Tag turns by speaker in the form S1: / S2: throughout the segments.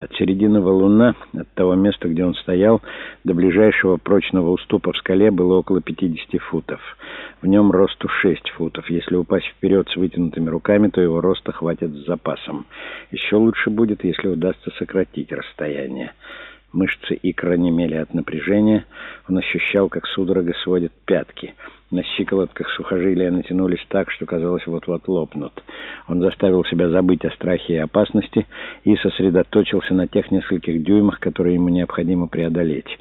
S1: От середины валуна, от того места, где он стоял, до ближайшего прочного уступа в скале было около 50 футов. В нем росту 6 футов. Если упасть вперед с вытянутыми руками, то его роста хватит с запасом. Еще лучше будет, если удастся сократить расстояние. Мышцы икра немели от напряжения. Он ощущал, как судорога сводит пятки. На щиколотках сухожилия натянулись так, что казалось, вот-вот лопнут. Он заставил себя забыть о страхе и опасности и сосредоточился на тех нескольких дюймах, которые ему необходимо преодолеть.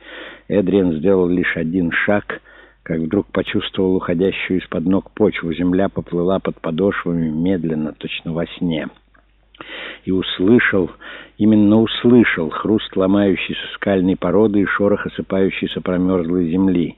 S1: Эдриан сделал лишь один шаг, как вдруг почувствовал уходящую из-под ног почву. Земля поплыла под подошвами медленно, точно во сне и услышал, именно услышал хруст ломающейся скальной породы и шорох осыпающейся промерзлой земли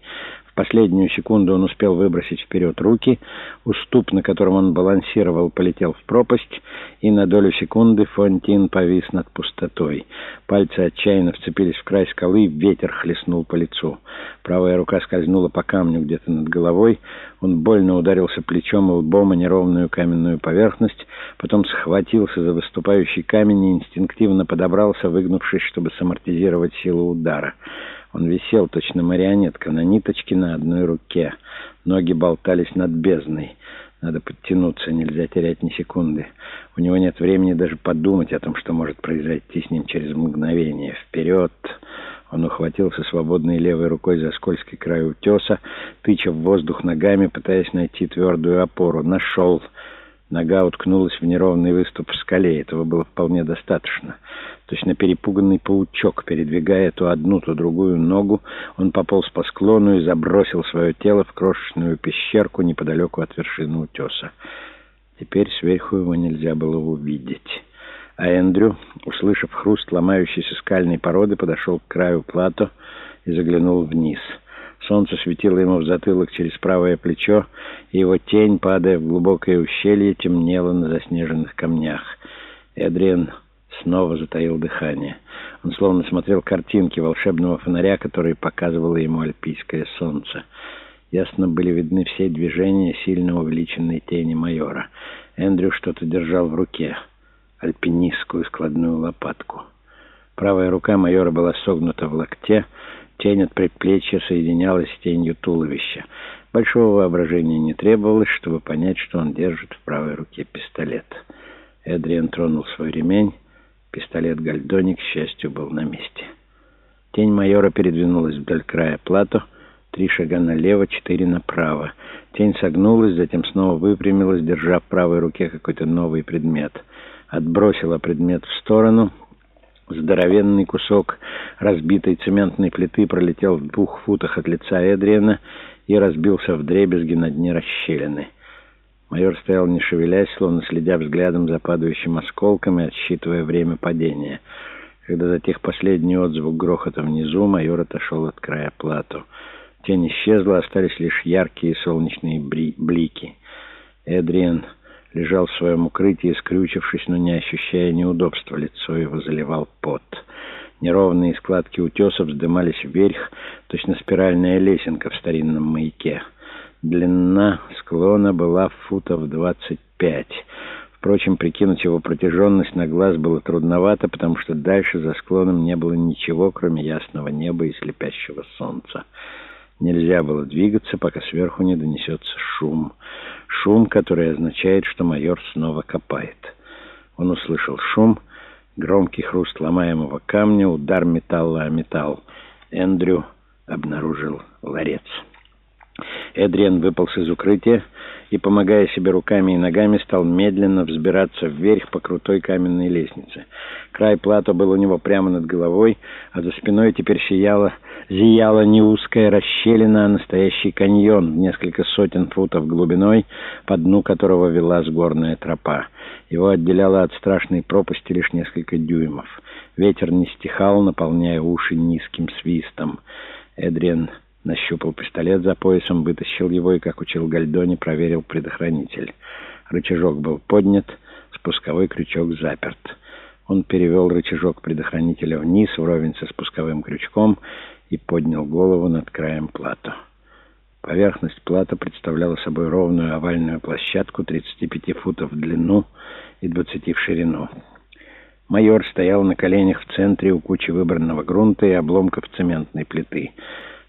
S1: последнюю секунду он успел выбросить вперед руки. Уступ, на котором он балансировал, полетел в пропасть, и на долю секунды Фонтин повис над пустотой. Пальцы отчаянно вцепились в край скалы, ветер хлестнул по лицу. Правая рука скользнула по камню где-то над головой. Он больно ударился плечом и лбом о неровную каменную поверхность, потом схватился за выступающий камень и инстинктивно подобрался, выгнувшись, чтобы самортизировать силу удара. Он висел, точно марионетка, на ниточке на одной руке. Ноги болтались над бездной. Надо подтянуться, нельзя терять ни секунды. У него нет времени даже подумать о том, что может произойти с ним через мгновение. Вперед! Он ухватился свободной левой рукой за скользкий край утеса, тыча в воздух ногами, пытаясь найти твердую опору. Нашел! Нога уткнулась в неровный выступ в скале. Этого было вполне достаточно. Точно перепуганный паучок, передвигая то одну, то другую ногу, он пополз по склону и забросил свое тело в крошечную пещерку неподалеку от вершины утеса. Теперь сверху его нельзя было увидеть. А Эндрю, услышав хруст ломающейся скальной породы, подошел к краю плато и заглянул вниз. Солнце светило ему в затылок через правое плечо, и его тень, падая в глубокое ущелье, темнела на заснеженных камнях. Эдриан снова затаил дыхание. Он словно смотрел картинки волшебного фонаря, которые показывало ему альпийское солнце. Ясно были видны все движения сильно увеличенной тени майора. Эндрю что-то держал в руке. Альпинистскую складную лопатку. Правая рука майора была согнута в локте, тень от предплечья соединялась с тенью туловища. Большого воображения не требовалось, чтобы понять, что он держит в правой руке пистолет. Эдриан тронул свой ремень, Пистолет Гальдони, к счастью, был на месте. Тень майора передвинулась вдоль края плато. Три шага налево, четыре направо. Тень согнулась, затем снова выпрямилась, держа в правой руке какой-то новый предмет. Отбросила предмет в сторону. Здоровенный кусок разбитой цементной плиты пролетел в двух футах от лица Эдриана и разбился в дребезги на дне расщелины. Майор стоял не шевелясь, словно следя взглядом за падающим осколком и отсчитывая время падения. Когда затих последний отзвук грохота внизу, майор отошел от края плату. Тень исчезла, остались лишь яркие солнечные блики. Эдриан лежал в своем укрытии, скрючившись, но не ощущая неудобства. Лицо его заливал пот. Неровные складки утесов вздымались вверх, точно спиральная лесенка в старинном маяке. Длина склона была футов 25. Впрочем, прикинуть его протяженность на глаз было трудновато, потому что дальше за склоном не было ничего, кроме ясного неба и слепящего солнца. Нельзя было двигаться, пока сверху не донесется шум. Шум, который означает, что майор снова копает. Он услышал шум, громкий хруст ломаемого камня, удар металла о металл. Эндрю обнаружил ларец. Эдриан выполз из укрытия и, помогая себе руками и ногами, стал медленно взбираться вверх по крутой каменной лестнице. Край плато был у него прямо над головой, а за спиной теперь сияла, зияла не узкая расщелина, а настоящий каньон в несколько сотен футов глубиной, по дну которого велась горная тропа. Его отделяло от страшной пропасти лишь несколько дюймов. Ветер не стихал, наполняя уши низким свистом. Эдриан Нащупал пистолет за поясом, вытащил его и, как учил Гальдони, проверил предохранитель. Рычажок был поднят, спусковой крючок заперт. Он перевел рычажок предохранителя вниз, вровень со спусковым крючком, и поднял голову над краем плата. Поверхность плата представляла собой ровную овальную площадку 35 футов в длину и 20 в ширину. Майор стоял на коленях в центре у кучи выбранного грунта и обломков цементной плиты.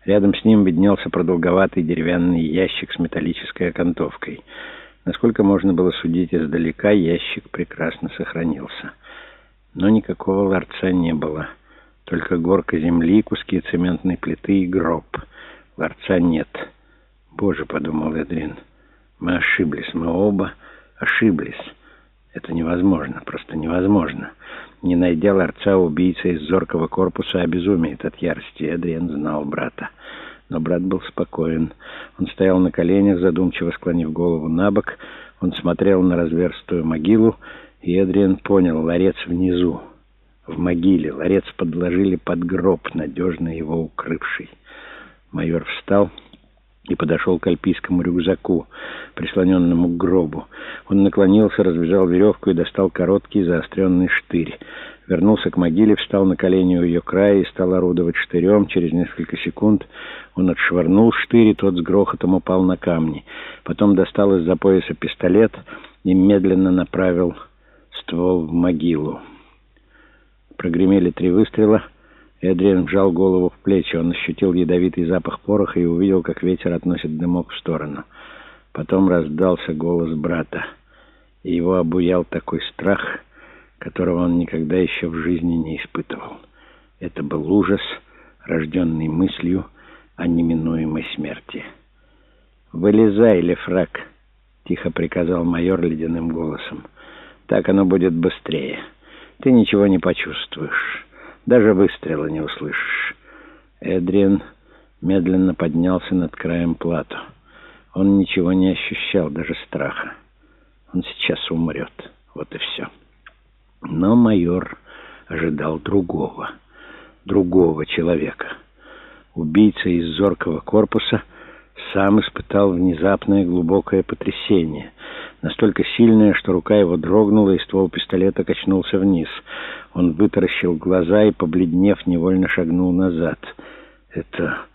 S1: Рядом с ним виднелся продолговатый деревянный ящик с металлической окантовкой. Насколько можно было судить издалека, ящик прекрасно сохранился. Но никакого ларца не было. Только горка земли, куски цементной плиты и гроб. Ларца нет. «Боже», — подумал Эдрин, — «мы ошиблись, мы оба ошиблись». Это невозможно, просто невозможно. Не найдя ларца, убийца из зоркого корпуса обезумеет от ярости. Эдриан знал брата. Но брат был спокоен. Он стоял на коленях, задумчиво склонив голову на бок. Он смотрел на разверстую могилу, и Эдриан понял, ларец внизу, в могиле. Ларец подложили под гроб, надежно его укрывший. Майор встал и подошел к альпийскому рюкзаку, прислоненному к гробу. Он наклонился, развязал веревку и достал короткий заостренный штырь. Вернулся к могиле, встал на колени у ее края и стал орудовать штырем. Через несколько секунд он отшвырнул штырь, и тот с грохотом упал на камни. Потом достал из-за пояса пистолет и медленно направил ствол в могилу. Прогремели три выстрела — Эдриан вжал голову в плечи. Он ощутил ядовитый запах пороха и увидел, как ветер относит дымок в сторону. Потом раздался голос брата. И его обуял такой страх, которого он никогда еще в жизни не испытывал. Это был ужас, рожденный мыслью о неминуемой смерти. «Вылезай, Лефрак!» — тихо приказал майор ледяным голосом. «Так оно будет быстрее. Ты ничего не почувствуешь». Даже выстрела не услышишь. Эдриан медленно поднялся над краем плату. Он ничего не ощущал, даже страха. Он сейчас умрет. Вот и все. Но майор ожидал другого, другого человека. Убийца из зоркого корпуса сам испытал внезапное глубокое потрясение, настолько сильное, что рука его дрогнула, и ствол пистолета качнулся вниз — он вытаращил глаза и, побледнев, невольно шагнул назад. «Это...